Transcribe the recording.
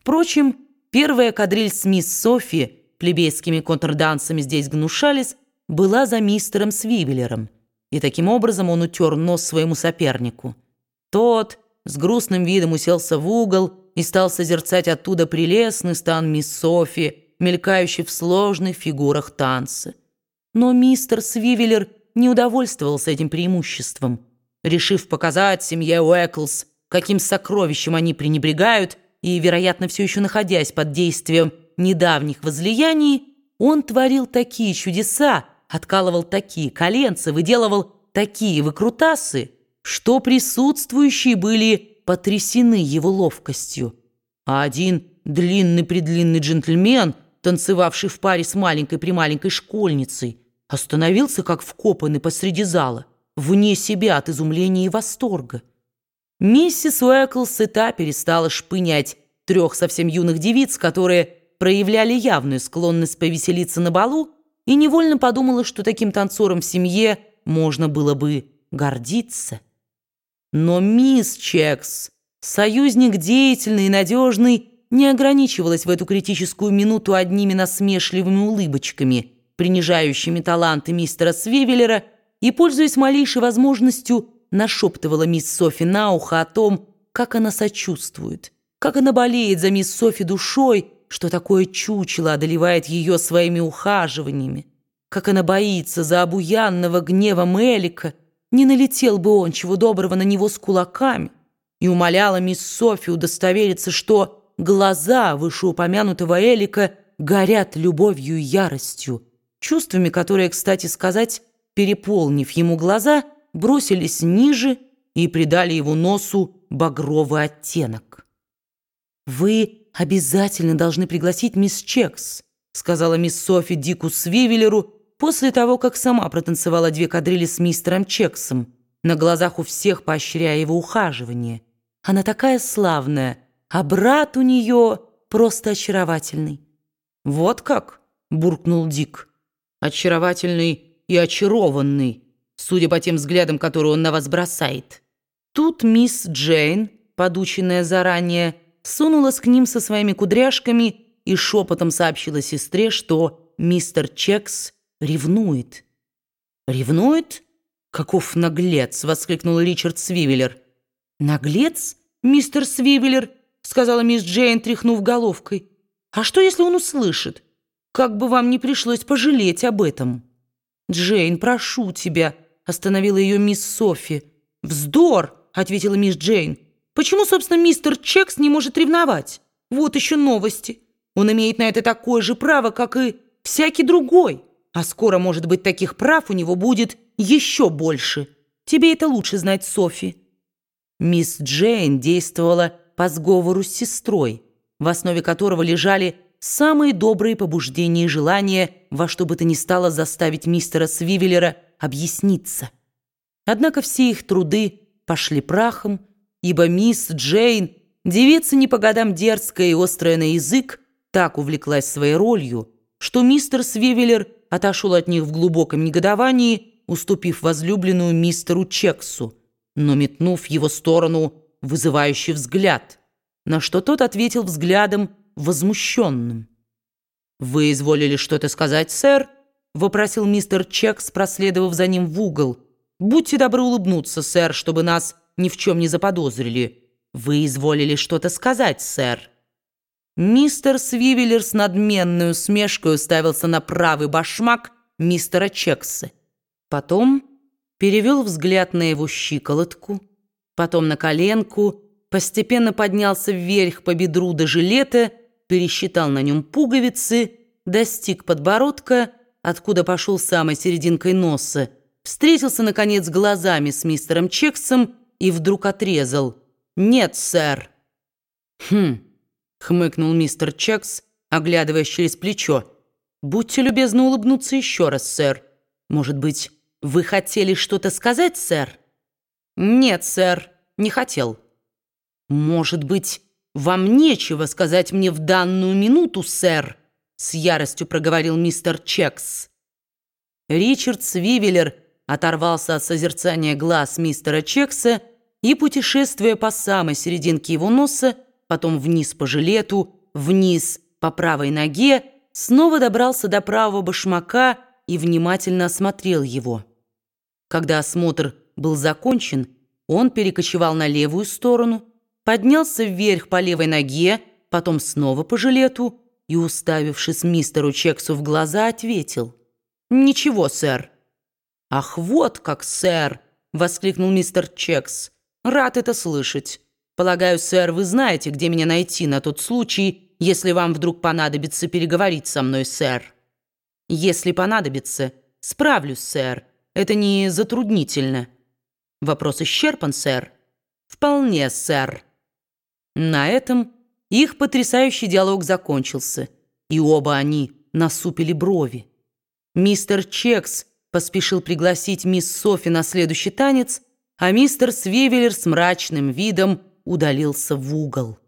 Впрочем, первая кадриль с мисс Софи, плебейскими контрдансами здесь гнушались, была за мистером Свивеллером, и таким образом он утер нос своему сопернику. Тот с грустным видом уселся в угол и стал созерцать оттуда прелестный стан мисс Софи, мелькающий в сложных фигурах танца. Но мистер Свивеллер не удовольствовался этим преимуществом. Решив показать семье Уэклс, каким сокровищем они пренебрегают, и, вероятно, все еще находясь под действием недавних возлияний, он творил такие чудеса, откалывал такие коленца, выделывал такие выкрутасы, что присутствующие были потрясены его ловкостью. А один длинный-предлинный джентльмен, танцевавший в паре с маленькой-прималенькой школьницей, остановился как вкопанный посреди зала, вне себя от изумления и восторга. Миссис Уэклс сыта перестала шпынять трех совсем юных девиц, которые проявляли явную склонность повеселиться на балу, и невольно подумала, что таким танцором в семье можно было бы гордиться. Но мисс Чекс, союзник деятельный и надежный, не ограничивалась в эту критическую минуту одними насмешливыми улыбочками, принижающими таланты мистера Свивеллера, и, пользуясь малейшей возможностью, нашептывала мисс Софи на ухо о том, как она сочувствует, как она болеет за мисс Софи душой, что такое чучело одолевает ее своими ухаживаниями, как она боится за обуянного гнева Мелика, не налетел бы он чего доброго на него с кулаками, и умоляла мисс Софи удостовериться, что глаза вышеупомянутого Элика горят любовью и яростью, чувствами, которые, кстати сказать, переполнив ему глаза, бросились ниже и придали его носу багровый оттенок. «Вы обязательно должны пригласить мисс Чекс», сказала мисс Софи Дику Свивеллеру после того, как сама протанцевала две кадрили с мистером Чексом, на глазах у всех поощряя его ухаживание. Она такая славная, а брат у нее просто очаровательный. «Вот как?» – буркнул Дик. «Очаровательный и очарованный, судя по тем взглядам, которые он на вас бросает». Тут мисс Джейн, подученная заранее, сунулась к ним со своими кудряшками и шепотом сообщила сестре, что мистер Чекс ревнует. «Ревнует? Каков наглец!» — воскликнул Ричард Свивеллер. «Наглец, мистер Свивеллер?» — сказала мисс Джейн, тряхнув головкой. «А что, если он услышит? Как бы вам не пришлось пожалеть об этом?» «Джейн, прошу тебя», — остановила ее мисс Софи. «Вздор!» — ответила мисс Джейн. Почему, собственно, мистер Чекс не может ревновать? Вот еще новости. Он имеет на это такое же право, как и всякий другой. А скоро, может быть, таких прав у него будет еще больше. Тебе это лучше знать, Софи. Мисс Джейн действовала по сговору с сестрой, в основе которого лежали самые добрые побуждения и желания во что бы то ни стало заставить мистера Свивеллера объясниться. Однако все их труды пошли прахом, ибо мисс Джейн, девица не по годам дерзкая и острая на язык, так увлеклась своей ролью, что мистер Свивеллер отошел от них в глубоком негодовании, уступив возлюбленную мистеру Чексу, но метнув его сторону вызывающий взгляд, на что тот ответил взглядом возмущенным. «Вы изволили что-то сказать, сэр?» — вопросил мистер Чекс, проследовав за ним в угол. «Будьте добры улыбнуться, сэр, чтобы нас ни в чем не заподозрили. Вы изволили что-то сказать, сэр». Мистер Свивеллер с надменной усмешкой уставился на правый башмак мистера Чекса. Потом перевел взгляд на его щиколотку, потом на коленку, постепенно поднялся вверх по бедру до жилета, пересчитал на нем пуговицы, достиг подбородка, откуда пошел самой серединкой носа, встретился, наконец, глазами с мистером Чексом и вдруг отрезал. «Нет, сэр». «Хм», — хмыкнул мистер Чекс, оглядываясь через плечо. «Будьте любезны улыбнуться еще раз, сэр. Может быть, вы хотели что-то сказать, сэр?» «Нет, сэр, не хотел». «Может быть, вам нечего сказать мне в данную минуту, сэр?» С яростью проговорил мистер Чекс. Ричард Свивеллер оторвался от созерцания глаз мистера Чекса и, путешествуя по самой серединке его носа, потом вниз по жилету, вниз по правой ноге, снова добрался до правого башмака и внимательно осмотрел его. Когда осмотр был закончен, он перекочевал на левую сторону, поднялся вверх по левой ноге, потом снова по жилету и, уставившись мистеру Чексу в глаза, ответил «Ничего, сэр». «Ах, вот как, сэр!» — воскликнул мистер Чекс. «Рад это слышать. Полагаю, сэр, вы знаете, где меня найти на тот случай, если вам вдруг понадобится переговорить со мной, сэр». «Если понадобится, справлюсь, сэр. Это не затруднительно». «Вопрос исчерпан, сэр?» «Вполне, сэр». На этом их потрясающий диалог закончился, и оба они насупили брови. Мистер Чекс поспешил пригласить мисс Софи на следующий танец, а мистер Свивеллер с мрачным видом удалился в угол.